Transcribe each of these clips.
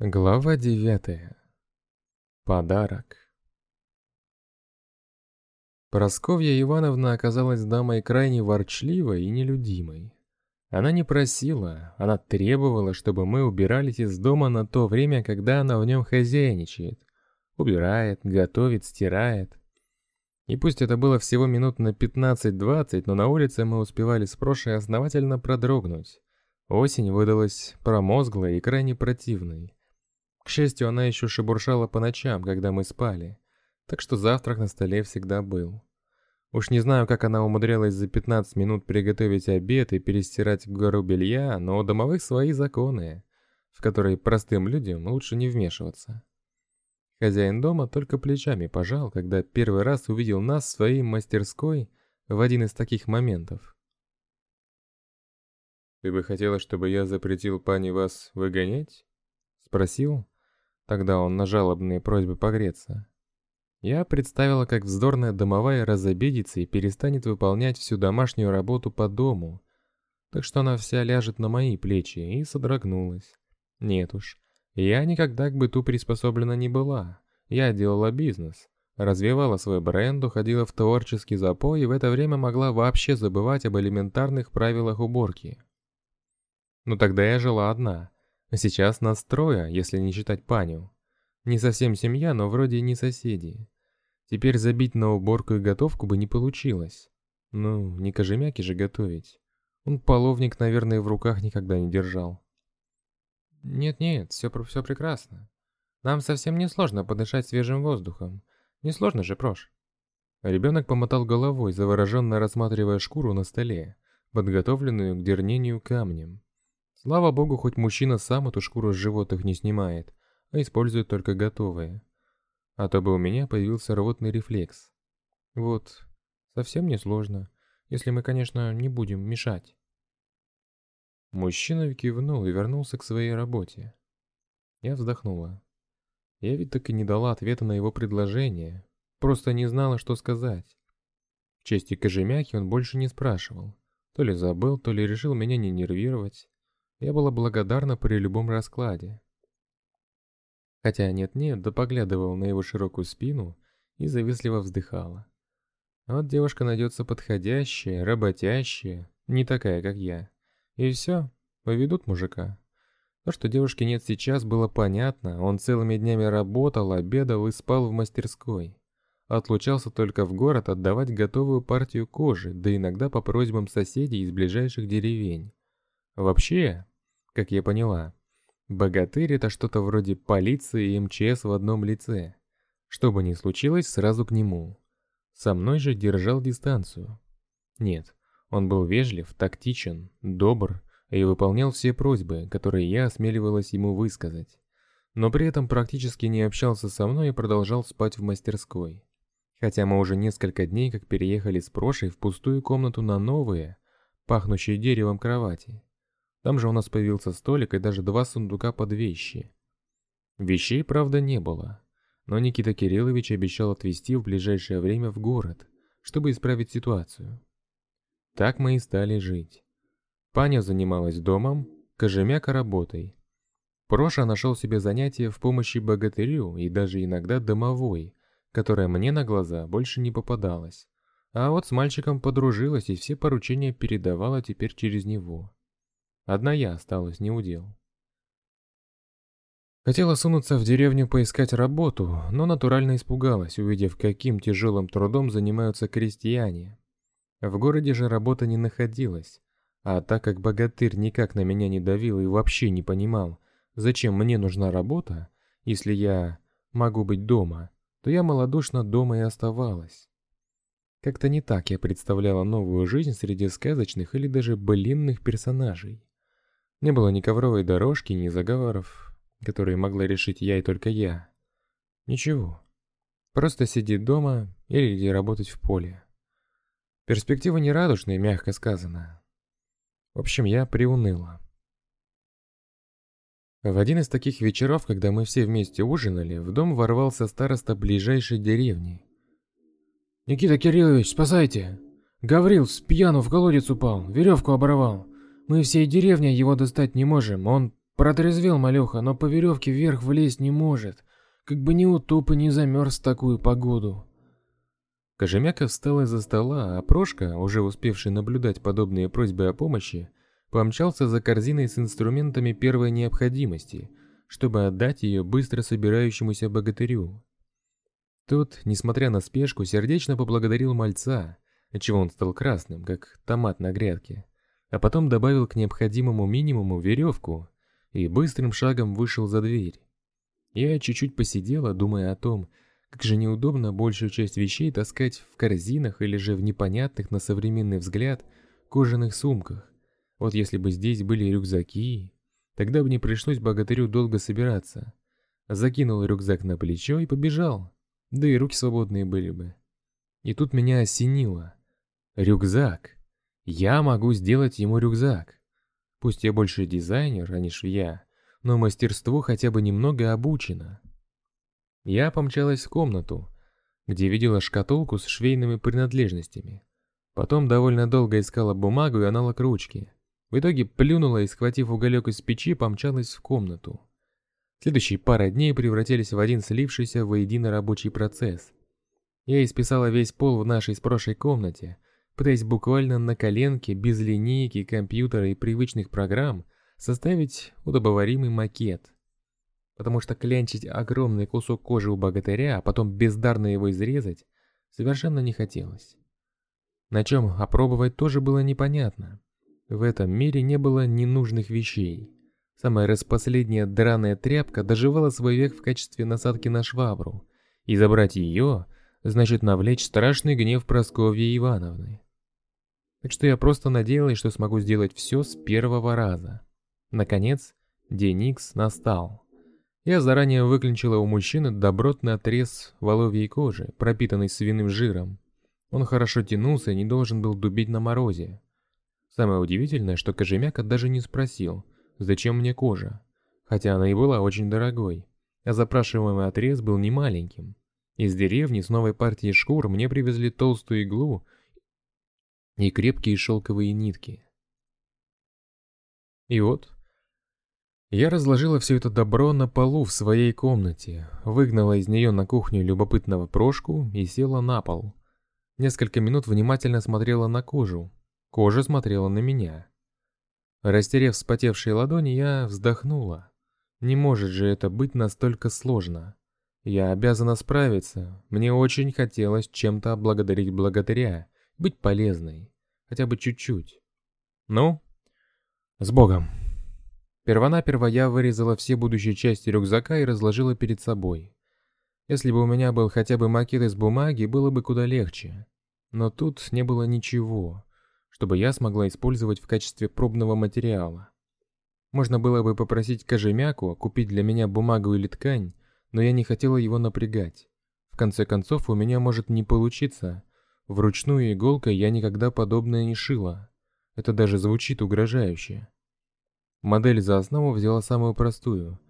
Глава девятая. Подарок. Просковья Ивановна оказалась дамой крайне ворчливой и нелюдимой. Она не просила, она требовала, чтобы мы убирались из дома на то время, когда она в нем хозяйничает. Убирает, готовит, стирает. И пусть это было всего минут на 15-20, но на улице мы успевали с Прошей основательно продрогнуть. Осень выдалась промозглой и крайне противной. К счастью, она еще шебуршала по ночам, когда мы спали, так что завтрак на столе всегда был. Уж не знаю, как она умудрялась за 15 минут приготовить обед и перестирать гору белья, но у домовых свои законы, в которые простым людям лучше не вмешиваться. Хозяин дома только плечами пожал, когда первый раз увидел нас в своей мастерской в один из таких моментов. «Ты бы хотела, чтобы я запретил пани вас выгонять?» — спросил, Тогда он на жалобные просьбы погреться. Я представила, как вздорная домовая разобидится и перестанет выполнять всю домашнюю работу по дому, так что она вся ляжет на мои плечи, и содрогнулась. Нет уж, я никогда к быту приспособлена не была. Я делала бизнес, развивала свой бренд, уходила в творческий запой и в это время могла вообще забывать об элементарных правилах уборки. Но тогда я жила одна, сейчас нас трое, если не считать Паню. Не совсем семья, но вроде не соседи. Теперь забить на уборку и готовку бы не получилось. Ну, не кожемяки же готовить. Он половник, наверное, в руках никогда не держал. Нет-нет, все, все прекрасно. Нам совсем не сложно подышать свежим воздухом. Не сложно же, Прош. Ребенок помотал головой, завороженно рассматривая шкуру на столе, подготовленную к дернению камнем. Слава богу, хоть мужчина сам эту шкуру с животных не снимает, а использует только готовые. А то бы у меня появился рвотный рефлекс. Вот, совсем не сложно, если мы, конечно, не будем мешать. Мужчина кивнул и вернулся к своей работе. Я вздохнула. Я ведь так и не дала ответа на его предложение, просто не знала, что сказать. В чести Кожемяки он больше не спрашивал. То ли забыл, то ли решил меня не нервировать. Я была благодарна при любом раскладе. Хотя нет-нет, да поглядывал на его широкую спину и завистливо вздыхала. Вот девушка найдется подходящая, работящая, не такая, как я. И все, поведут мужика. То, что девушки нет сейчас, было понятно. Он целыми днями работал, обедал и спал в мастерской. Отлучался только в город отдавать готовую партию кожи, да иногда по просьбам соседей из ближайших деревень. Вообще, как я поняла, богатырь это что-то вроде полиции и МЧС в одном лице. Что бы ни случилось, сразу к нему. Со мной же держал дистанцию. Нет, он был вежлив, тактичен, добр и выполнял все просьбы, которые я осмеливалась ему высказать. Но при этом практически не общался со мной и продолжал спать в мастерской. Хотя мы уже несколько дней как переехали с Прошей в пустую комнату на новые, пахнущие деревом кровати. Там же у нас появился столик и даже два сундука под вещи. Вещей, правда, не было, но Никита Кириллович обещал отвезти в ближайшее время в город, чтобы исправить ситуацию. Так мы и стали жить. Паня занималась домом, Кожемяка работой. Проша нашел себе занятие в помощи богатырю и даже иногда домовой, которая мне на глаза больше не попадалась. А вот с мальчиком подружилась и все поручения передавала теперь через него. Одна я осталась не удел. Хотела сунуться в деревню поискать работу, но натурально испугалась, увидев, каким тяжелым трудом занимаются крестьяне. В городе же работа не находилась, а так как богатырь никак на меня не давил и вообще не понимал, зачем мне нужна работа, если я могу быть дома, то я малодушно дома и оставалась. Как-то не так я представляла новую жизнь среди сказочных или даже былинных персонажей. Не было ни ковровой дорожки, ни заговоров, которые могла решить я и только я. Ничего. Просто сидеть дома или иди работать в поле. Перспектива нерадужная, мягко сказано. В общем, я приуныла. В один из таких вечеров, когда мы все вместе ужинали, в дом ворвался староста ближайшей деревни. «Никита Кириллович, спасайте! Гаврил с пьяну в колодец упал, веревку оборвал. Мы всей деревней его достать не можем, он Протрезвел малеха, но по веревке вверх влезть не может. Как бы не утоп и не замерз в такую погоду. Кожемяка встал из-за стола, а Прошка, уже успевший наблюдать подобные просьбы о помощи, помчался за корзиной с инструментами первой необходимости, чтобы отдать ее быстро собирающемуся богатырю. Тот, несмотря на спешку, сердечно поблагодарил мальца, отчего он стал красным, как томат на грядке, а потом добавил к необходимому минимуму веревку и быстрым шагом вышел за дверь. Я чуть-чуть посидела, думая о том, как же неудобно большую часть вещей таскать в корзинах или же в непонятных на современный взгляд кожаных сумках. Вот если бы здесь были рюкзаки, тогда бы не пришлось богатырю долго собираться. Закинул рюкзак на плечо и побежал да и руки свободные были бы. И тут меня осенило. Рюкзак. Я могу сделать ему рюкзак. Пусть я больше дизайнер, а не швея, но мастерство хотя бы немного обучено. Я помчалась в комнату, где видела шкатулку с швейными принадлежностями. Потом довольно долго искала бумагу и аналог ручки. В итоге плюнула и, схватив уголек из печи, помчалась в комнату. Следующие пара дней превратились в один слившийся воедино рабочий процесс. Я исписала весь пол в нашей с комнате, пытаясь буквально на коленке, без линейки, компьютера и привычных программ, составить удобоваримый макет. Потому что клянчить огромный кусок кожи у богатыря, а потом бездарно его изрезать, совершенно не хотелось. На чем опробовать тоже было непонятно. В этом мире не было ненужных вещей. Самая распоследняя драная тряпка доживала свой век в качестве насадки на швабру, и забрать ее значит навлечь страшный гнев Просковьи Ивановны. Так что я просто надеялась, что смогу сделать все с первого раза. Наконец, день Икс настал. Я заранее выклинчила у мужчины добротный отрез воловьей кожи, пропитанный свиным жиром. Он хорошо тянулся и не должен был дубить на морозе. Самое удивительное, что Кожемяка даже не спросил, зачем мне кожа, хотя она и была очень дорогой, а запрашиваемый отрез был не маленьким. Из деревни с новой партией шкур мне привезли толстую иглу и крепкие шелковые нитки. И вот, я разложила все это добро на полу в своей комнате, выгнала из нее на кухню любопытного прошку и села на пол. Несколько минут внимательно смотрела на кожу, кожа смотрела на меня. Растерев вспотевшие ладони, я вздохнула. Не может же это быть настолько сложно. Я обязана справиться. Мне очень хотелось чем-то облагодарить благодаря, быть полезной, хотя бы чуть-чуть. Ну, с Богом. Первонаперво я вырезала все будущие части рюкзака и разложила перед собой. Если бы у меня был хотя бы макет из бумаги, было бы куда легче. Но тут не было ничего чтобы я смогла использовать в качестве пробного материала. Можно было бы попросить Кожемяку купить для меня бумагу или ткань, но я не хотела его напрягать. В конце концов, у меня может не получиться. Вручную иголкой я никогда подобное не шила. Это даже звучит угрожающе. Модель за основу взяла самую простую.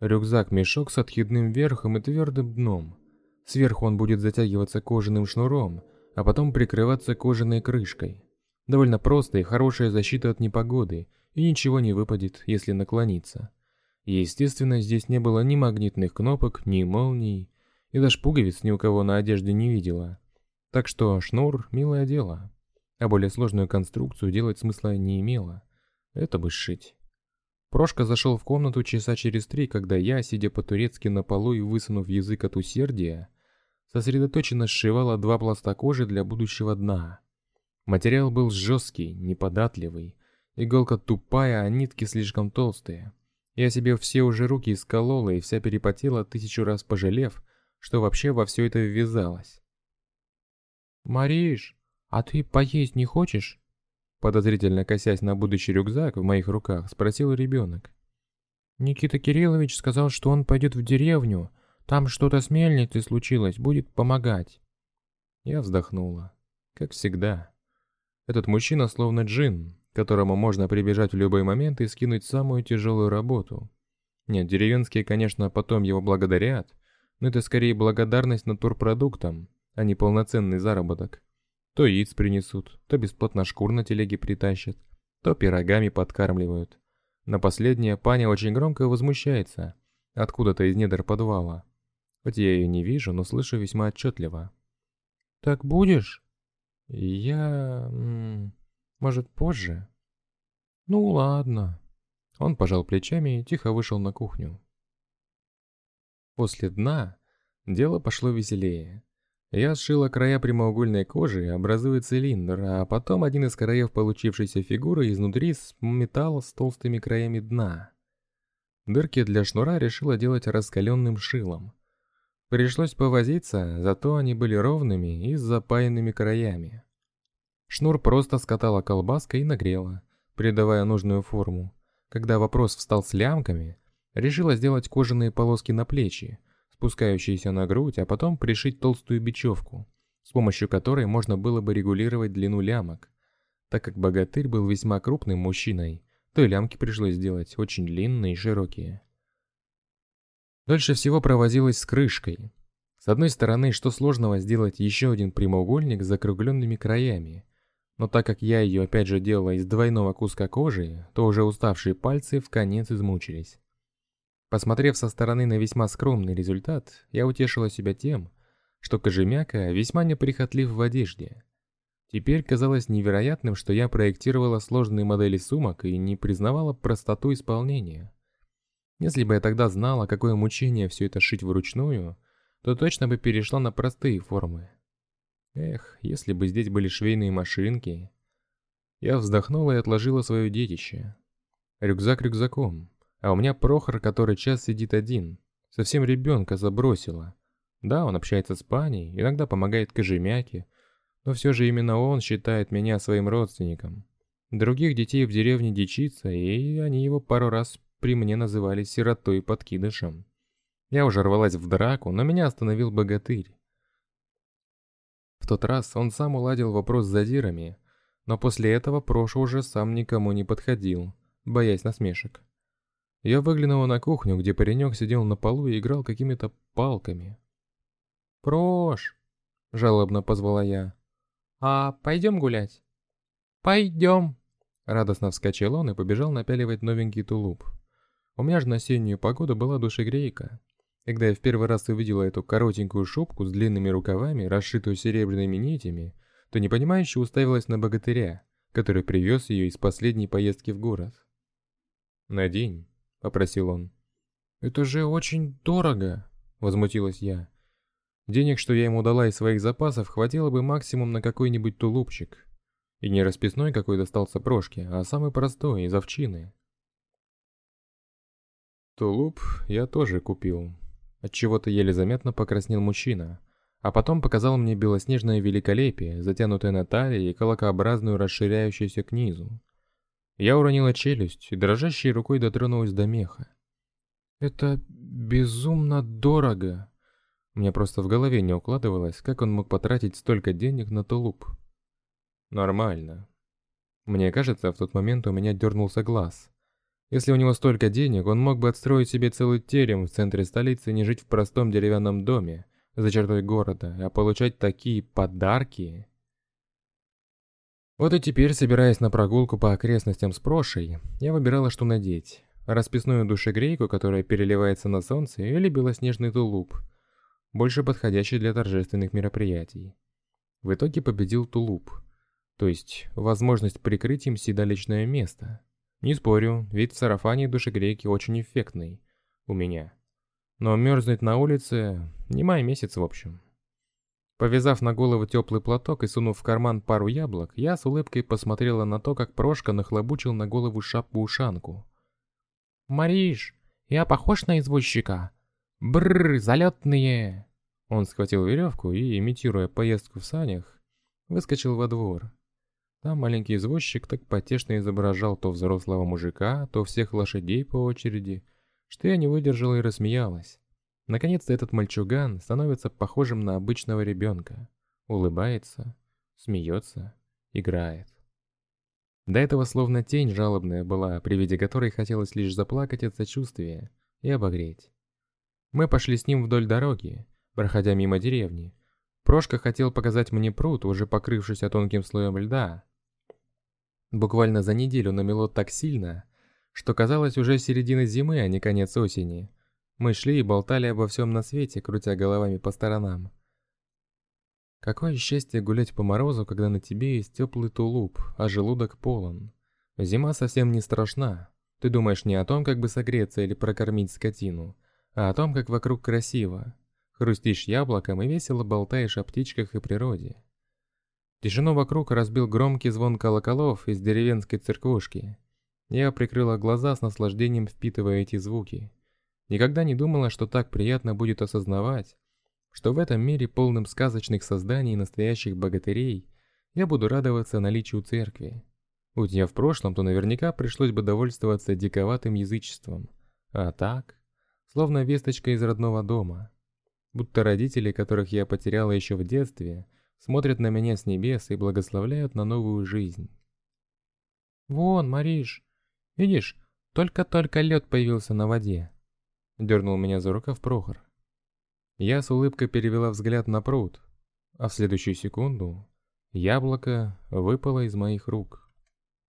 Рюкзак-мешок с отъедным верхом и твердым дном. Сверху он будет затягиваться кожаным шнуром, а потом прикрываться кожаной крышкой. Довольно просто и хорошая защита от непогоды, и ничего не выпадет, если наклониться. Естественно, здесь не было ни магнитных кнопок, ни молний, и даже пуговиц ни у кого на одежде не видела. Так что шнур – милое дело. А более сложную конструкцию делать смысла не имело. Это бы сшить. Прошка зашел в комнату часа через три, когда я, сидя по-турецки на полу и высунув язык от усердия, сосредоточенно сшивала два пласта кожи для будущего дна. Материал был жесткий, неподатливый. Иголка тупая, а нитки слишком толстые. Я себе все уже руки исколола и вся перепотела, тысячу раз пожалев, что вообще во все это ввязалась. «Мариш, а ты поесть не хочешь?» Подозрительно косясь на будущий рюкзак в моих руках, спросил ребенок. «Никита Кириллович сказал, что он пойдет в деревню, там что-то с мельницей случилось, будет помогать». Я вздохнула. Как всегда. Этот мужчина словно джин, которому можно прибежать в любой момент и скинуть самую тяжелую работу. Нет, деревенские, конечно, потом его благодарят, но это скорее благодарность натурпродуктам, а не полноценный заработок. То яиц принесут, то бесплатно шкур на телеге притащат, то пирогами подкармливают. На последнее паня очень громко возмущается, откуда-то из недр подвала. Хоть я ее не вижу, но слышу весьма отчетливо. «Так будешь?» «Я... может, позже?» «Ну ладно». Он пожал плечами и тихо вышел на кухню. После дна дело пошло веселее. Я сшила края прямоугольной кожи, образуя цилиндр, а потом один из краев получившейся фигуры изнутри сметал с толстыми краями дна. Дырки для шнура решила делать раскаленным шилом. Пришлось повозиться, зато они были ровными и с запаянными краями. Шнур просто скатала колбаской и нагрела, придавая нужную форму. Когда вопрос встал с лямками, решила сделать кожаные полоски на плечи, спускающиеся на грудь, а потом пришить толстую бечевку, с помощью которой можно было бы регулировать длину лямок. Так как богатырь был весьма крупным мужчиной, то и лямки пришлось сделать очень длинные и широкие. Дольше всего провозилась с крышкой. С одной стороны, что сложного сделать еще один прямоугольник с закругленными краями, но так как я ее опять же делала из двойного куска кожи, то уже уставшие пальцы в конец измучились. Посмотрев со стороны на весьма скромный результат, я утешила себя тем, что Кожемяка весьма неприхотлив в одежде. Теперь казалось невероятным, что я проектировала сложные модели сумок и не признавала простоту исполнения. Если бы я тогда знала, какое мучение все это шить вручную, то точно бы перешла на простые формы. Эх, если бы здесь были швейные машинки. Я вздохнула и отложила свое детище. Рюкзак рюкзаком, а у меня Прохор, который час сидит один. Совсем ребенка забросила. Да, он общается с паней, иногда помогает кожемяке, но все же именно он считает меня своим родственником. Других детей в деревне дичится, и они его пару раз при мне называли сиротой и подкидышем. Я уже рвалась в драку, но меня остановил богатырь. В тот раз он сам уладил вопрос с задирами, но после этого Проша уже сам никому не подходил, боясь насмешек. Я выглянула на кухню, где паренек сидел на полу и играл какими-то палками. «Прош!» — жалобно позвала я. «А пойдем гулять?» «Пойдем!» Радостно вскочил он и побежал напяливать новенький тулуп. У меня же на осеннюю погоду была душегрейка. Когда я в первый раз увидела эту коротенькую шубку с длинными рукавами, расшитую серебряными нитями, то непонимающе уставилась на богатыря, который привез ее из последней поездки в город. «Надень», попросил он. «Это же очень дорого!» — возмутилась я. Денег, что я ему дала из своих запасов, хватило бы максимум на какой-нибудь тулупчик. И не расписной какой достался Прошке, а самый простой, из овчины. Тулуп я тоже купил. Отчего-то еле заметно покраснел мужчина, а потом показал мне белоснежное великолепие, затянутое на талии и колокообразную расширяющуюся к низу. Я уронила челюсть и дрожащей рукой дотронулась до меха. «Это безумно дорого!» Мне просто в голове не укладывалось, как он мог потратить столько денег на тулуп. «Нормально». Мне кажется, в тот момент у меня дернулся глаз. Если у него столько денег, он мог бы отстроить себе целый терем в центре столицы и не жить в простом деревянном доме за чертой города, а получать такие подарки. Вот и теперь, собираясь на прогулку по окрестностям с Прошей, я выбирала, что надеть. Расписную душегрейку, которая переливается на солнце, или белоснежный тулуп, больше подходящий для торжественных мероприятий. В итоге победил тулуп, то есть возможность прикрыть им седалищное место. Не спорю, вид в сарафане душегрейки очень эффектный. У меня. Но мерзнуть на улице не май месяц в общем. Повязав на голову теплый платок и сунув в карман пару яблок, я с улыбкой посмотрела на то, как Прошка нахлобучил на голову шапку-ушанку. «Мариш, я похож на извозчика? Бррр, залетные!» Он схватил веревку и, имитируя поездку в санях, выскочил во двор. Там маленький извозчик так потешно изображал то взрослого мужика, то всех лошадей по очереди, что я не выдержала и рассмеялась. Наконец-то этот мальчуган становится похожим на обычного ребенка. Улыбается, смеется, играет. До этого словно тень жалобная была, при виде которой хотелось лишь заплакать от сочувствия и обогреть. Мы пошли с ним вдоль дороги, проходя мимо деревни. Прошка хотел показать мне пруд, уже покрывшийся тонким слоем льда. Буквально за неделю намело так сильно, что казалось уже середина зимы, а не конец осени. Мы шли и болтали обо всем на свете, крутя головами по сторонам. Какое счастье гулять по морозу, когда на тебе есть теплый тулуп, а желудок полон. Зима совсем не страшна. Ты думаешь не о том, как бы согреться или прокормить скотину, а о том, как вокруг красиво. Хрустишь яблоком и весело болтаешь о птичках и природе. Тишину вокруг разбил громкий звон колоколов из деревенской церквушки. Я прикрыла глаза с наслаждением впитывая эти звуки. Никогда не думала, что так приятно будет осознавать, что в этом мире полным сказочных созданий и настоящих богатырей я буду радоваться наличию церкви. Будь я в прошлом, то наверняка пришлось бы довольствоваться диковатым язычеством. А так, словно весточка из родного дома. Будто родители, которых я потеряла еще в детстве, смотрят на меня с небес и благословляют на новую жизнь. «Вон, Мариш, Видишь, только-только лед появился на воде. Дернул меня за рукав Прохор. Я с улыбкой перевела взгляд на пруд, а в следующую секунду яблоко выпало из моих рук.